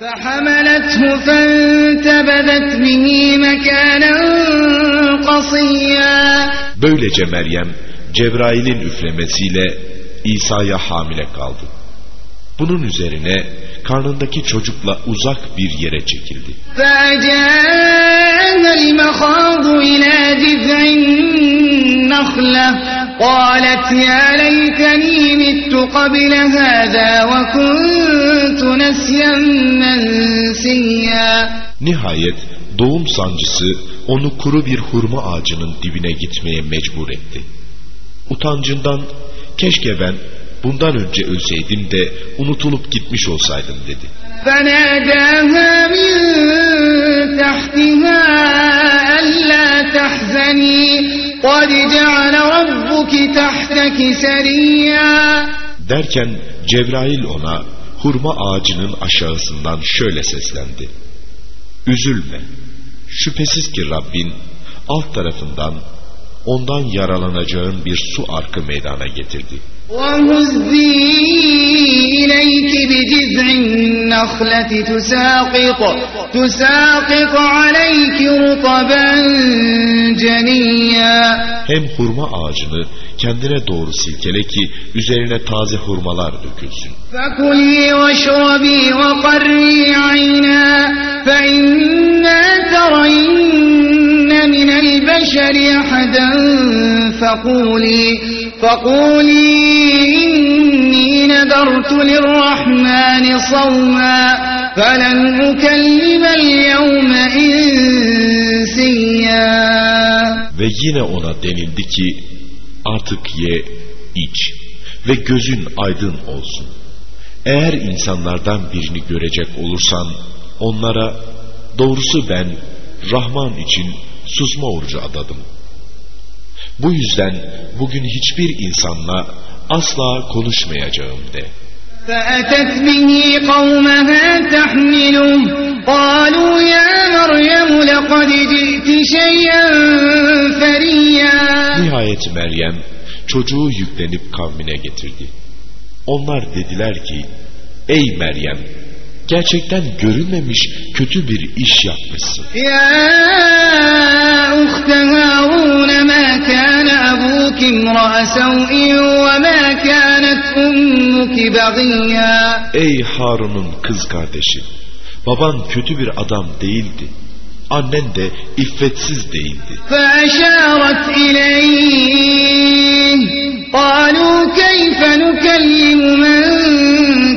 فحملته فانتبذت به مكانا قصيا Böylece Meryem Cebrail'in üflemesiyle İsa'ya hamile kaldı. Bunun üzerine karnındaki çocukla uzak bir yere çekildi. فأجاءها المخاض إلى جذع النخلة قالت يا ليتني مت قبل هذا وكنت نسيا منسيا Nihayet doğum sancısı onu kuru bir hurma ağacının dibine gitmeye mecbur etti. Utancından keşke ben bundan önce ölseydim de unutulup gitmiş olsaydım dedi. Derken Cebrail ona hurma ağacının aşağısından şöyle seslendi. Üzülme, şüphesiz ki Rabbin alt tarafından ondan yaralanacağın bir su arkı meydana getirdi.'' وهزي إليك بجذع النخلة تساقط تساقط عليك رطبا جنيا Hem hurma ağacını kendine doğru silkele ki üzerine taze hurmalar dökülsün. فكلي واشربي وقري عينا فإما ترين من البشر أحدا فقولي فقولي إني نذرت للرحمن صوما فلن أكلم اليوم إنسيا Ve yine ona denildi ki artık ye, iç ve gözün aydın olsun. Eğer insanlardan birini görecek olursan onlara doğrusu ben Rahman için susma orucu adadım. Bu yüzden bugün hiçbir insanla asla konuşmayacağım de. فأتت به قومها تحمله قالوا يا مريم لقد جئت شيئا فريا Nihayet Meryem çocuğu yüklenip kavmine getirdi. Onlar dediler ki, ey Meryem, Gerçekten görülmemiş kötü bir iş yapmışsın. Ya uhte Harun ma kana abuk imra'a sev'in ve ma kanet ummuki bagiya. Ey Harun'un kız kardeşi, baban kötü bir adam değildi. Annen de iffetsiz değildi. Fe işaret ileyh قالوا كيف نكلم من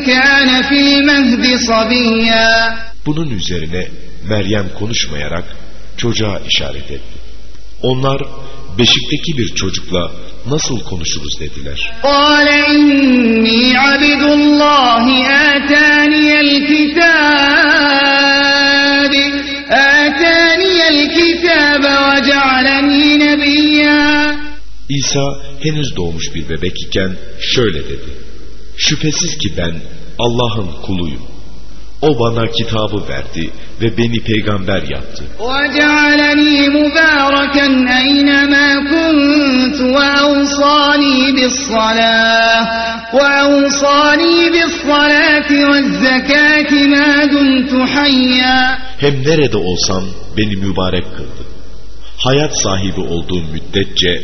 كان في المهد صبيا Bunun üzerine Meryem konuşmayarak çocuğa işaret etti. Onlar beşikteki bir çocukla nasıl konuşuruz dediler. قال إني عبد الله آتاني الكتاب آتاني الكتاب وجعلني نبيا İsa henüz doğmuş bir bebek iken şöyle dedi. Şüphesiz ki ben Allah'ın kuluyum. O bana kitabı verdi ve beni peygamber yaptı. Hem nerede olsam beni mübarek kıldı. Hayat sahibi olduğum müddetçe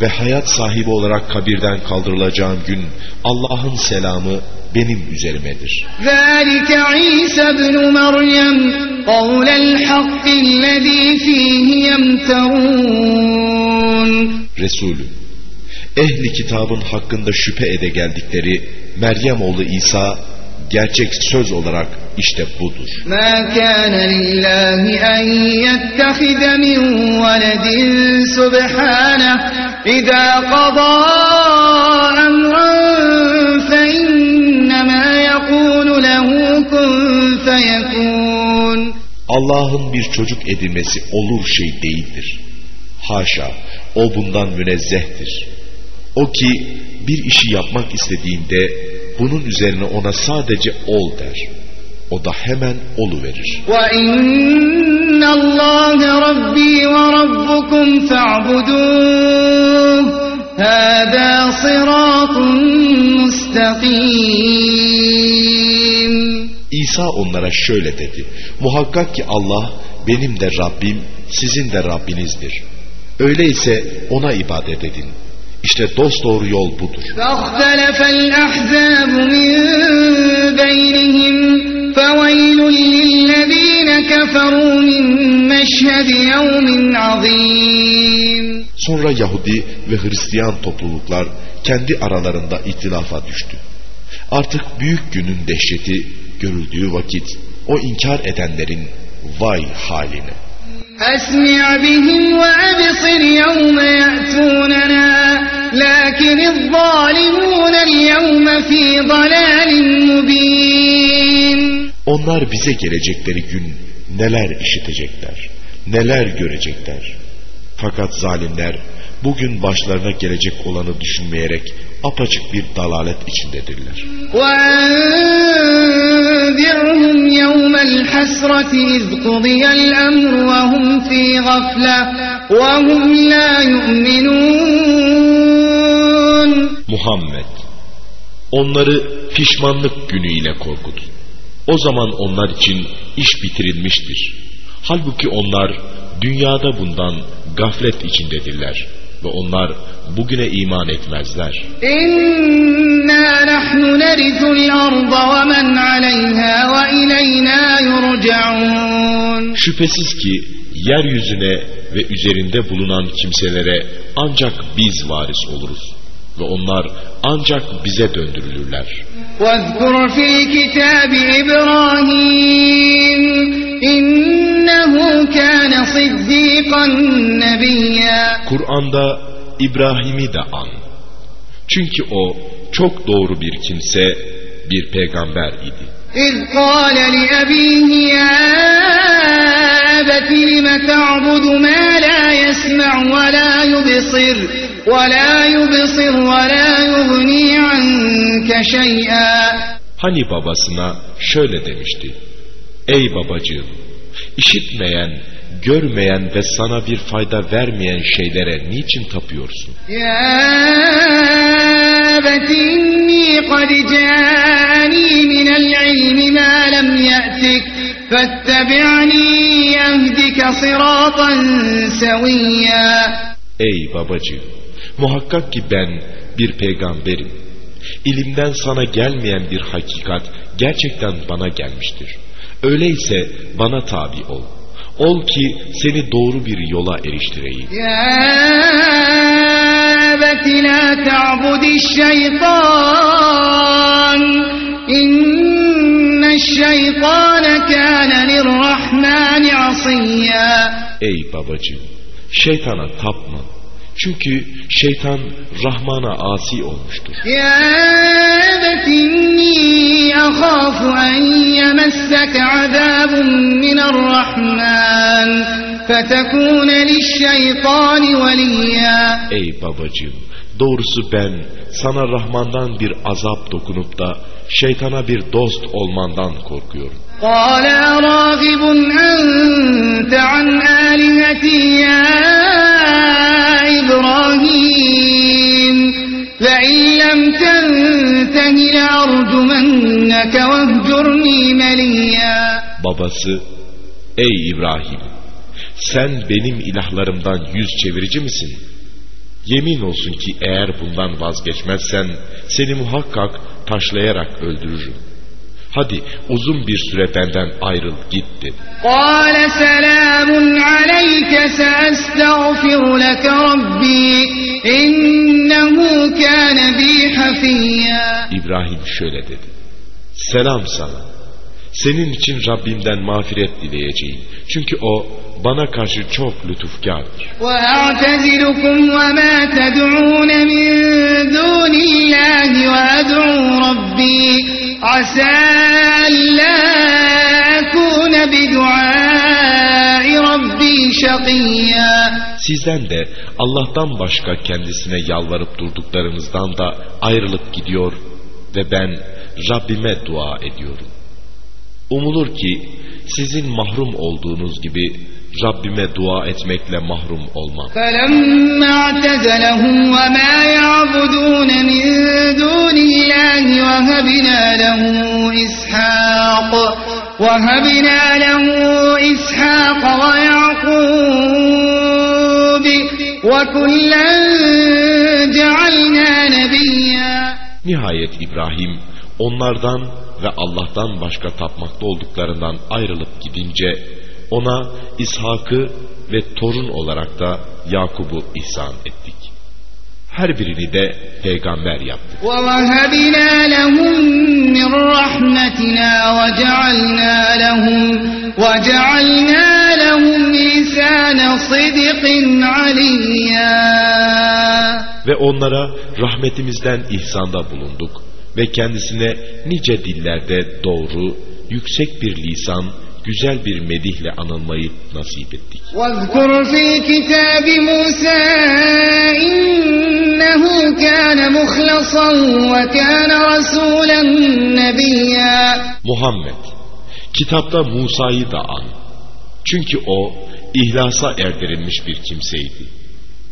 ve hayat sahibi olarak kabirden kaldırılacağım gün Allah'ın selamı benim üzerimedir. ذلك عيسى ابن مريم قول الحق الذي فيه يمترون Resulüm, ehli kitabın hakkında şüphe ede geldikleri Meryem oğlu İsa gerçek söz olarak işte budur. ما كان لله أن يتخذ من ولد سبحانه إذا قضى أمرا فإنما يقول له كن فيكون Allah'ın bir çocuk edinmesi olur şey değildir. Haşa, o bundan münezzehtir. O ki bir işi yapmak istediğinde bunun üzerine ona sadece ol der. O da hemen olu verir. İsa onlara şöyle dedi. Muhakkak ki Allah benim de Rabbim sizin de Rabbinizdir. Öyleyse ona ibadet edin. İşte dost doğru yol budur. Sonra Yahudi ve Hristiyan topluluklar kendi aralarında ihtilafa düştü. Artık büyük günün dehşeti görüldüğü vakit o inkar edenlerin vay haline. أسمع بهم وأبصر يوم يأتوننا لكن الظالمون اليوم في ضلال مبين Onlar bize gelecekleri gün neler işitecekler, neler görecekler. Fakat zalimler bugün başlarına gelecek olanı düşünmeyerek apaçık bir dalalet içindedirler. وأنذرهم يوم الحسرة إذ قضي الأمر وهم في غفلة وهم لا يؤمنون Muhammed onları pişmanlık günüyle korkut. O zaman onlar için iş bitirilmiştir. Halbuki onlar dünyada bundan gaflet içindedirler ve onlar bugüne iman etmezler. إنا نحن نرث الأرض ومن عليها وإلينا يرجعون Şüphesiz ki yeryüzüne ve üzerinde bulunan kimselere ancak biz varis oluruz ve onlar ancak bize döndürülürler. واذكر في الكتاب إبراهيم Kur'an'da İbrahim'i de an. Çünkü o çok doğru bir kimse, bir peygamber idi. İz kâle li ebîhi ya ebeti lime ta'budu mâ la yesme' ve la yubisir ve la yubisir ve la yugni anke şey'a. Hani babasına şöyle demişti. Ey babacığım işitmeyen, görmeyen ve sana bir fayda vermeyen şeylere niçin tapıyorsun? يا أبت إني قد جاءني من العلم ما لم يأتك فاتبعني أهدك صراطا سويا Ey babacığım, muhakkak ki ben bir peygamberim. İlimden sana gelmeyen bir hakikat gerçekten bana gelmiştir. Öyleyse bana tabi ol. Ol ki seni doğru bir yola eriştireyim. Ya beti la ta'budiş şeytan. İnneşşeytane. Ey babacığım, şeytana tapma. Çünkü şeytan Rahman'a asi olmuştur. يا أبت إني أخاف أن يمسك عذاب من الرحمن فتكون للشيطان وليا Ey babacığım, doğrusu ben sana Rahman'dan bir azap dokunup da şeytana bir dost olmandan korkuyorum. قال أراغب أنت عن آلهتي يا إبراهيم لئن لم تنته لأرجمنك واهجرني مليا Babası, ey İbrahim, sen benim ilahlarımdan yüz çevirici misin? Yemin olsun ki eğer bundan vazgeçmezsen seni muhakkak taşlayarak öldürürüm. Hadi uzun bir süre benden ayrıl git dedi. قال سلام عليك سأستغفر لك ربي إنه كان بي حفيا İbrahim şöyle dedi. Selam sana. Senin için Rabbimden mağfiret dileyeceğim. Çünkü o bana karşı çok lütufkardır. وأعتزلكم وما تدعون من دون الله وأدعو ربي عسى Sizden de Allah'tan başka kendisine yalvarıp durduklarınızdan da ayrılıp gidiyor ve ben Rabbime dua ediyorum. Umulur ki sizin mahrum olduğunuz gibi Rabbime dua etmekle mahrum olmam. فلما اعتزلهم وما يعبدون من دون الله وهبنا له إسحاق وهبنا له إسحاق ويعقوب وكلا جعلنا نبيا Nihayet İbrahim onlardan ve Allah'tan başka tapmakta olduklarından ayrılıp gidince ona İshak'ı ve torun olarak da Yakub'u ihsan ettik. Her birini de peygamber yaptık. ووهبنا لهم من رحمتنا وجعلنا لهم وجعلنا لهم لسان صدق عليا Ve onlara rahmetimizden ihsanda bulunduk ve kendisine nice dillerde doğru, yüksek bir lisan, güzel bir medihle anılmayı nasip ettik. واذكر في الكتاب موسى İnnehu kâne muhlasan ve kâne rasûlen nebiyyâ. Muhammed, kitapta Musa'yı da an. Çünkü o ihlasa erdirilmiş bir kimseydi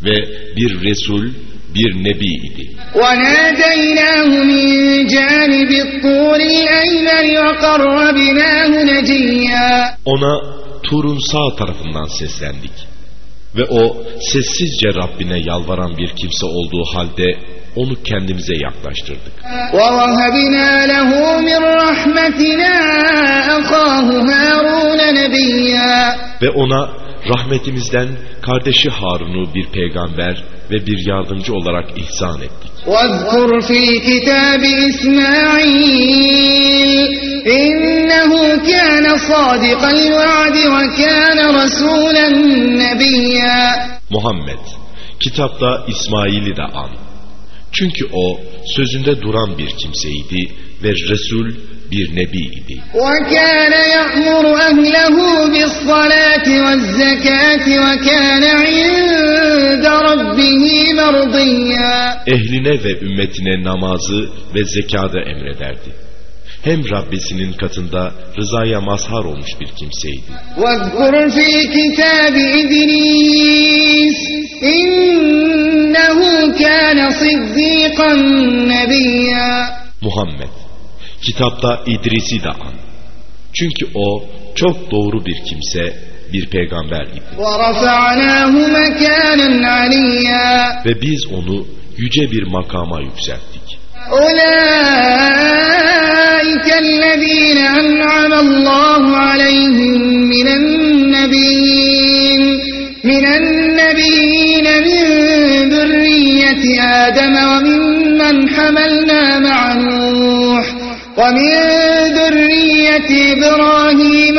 ve bir Resul, bir Nebi idi. Ona Tur'un sağ tarafından seslendik Ve o sessizce Rabbine yalvaran bir kimse olduğu halde onu kendimize yaklaştırdık. ووهبنا له من رحمتنا أخاه هارون نبيا Ve ona rahmetimizden kardeşi Harun'u bir peygamber ve bir yardımcı olarak ihsan ettik. واذكر في الكتاب إسماعيل إنه كان صادق الوعد وكان رسولا نبيا Muhammed, kitapta İsmail'i de an. Çünkü o sözünde duran bir kimseydi ve Resul bir nebi idi. وكان يأمر أهله بالصلاة والزكاة وكان عند ehline ve ümmetine namazı ve zekada emrederdi. Hem Rabbisinin katında rızaya mazhar olmuş bir kimseydi. Muhammed, kitapta İdris'i de an. Çünkü o çok doğru bir kimse, bir peygamber idi. Ve biz onu yüce bir makama yükselttik. أولئك الذين أنعم الله عليهم من النبيين من النبيين من ذرية آدم وممن حملنا مع نوح ومن ذرية إبراهيم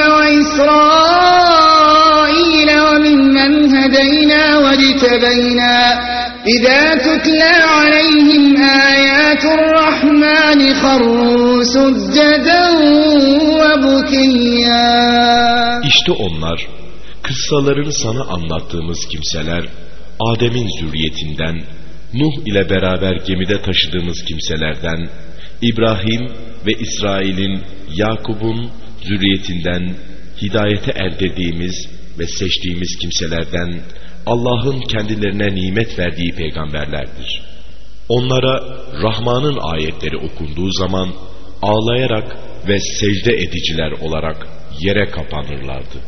وإسرائيل وممن هدينا واجتبينا إذا تتلى عليهم آيات الرحمن خروا سجدا وبكيا İşte onlar, kıssalarını sana anlattığımız kimseler, Adem'in zürriyetinden, Nuh ile beraber gemide taşıdığımız kimselerden, İbrahim ve İsrail'in, Yakub'un zürriyetinden, hidayete erdirdiğimiz ve seçtiğimiz kimselerden, Allah'ın kendilerine nimet verdiği peygamberlerdir. Onlara Rahman'ın ayetleri okunduğu zaman ağlayarak ve secde ediciler olarak yere kapanırlardı.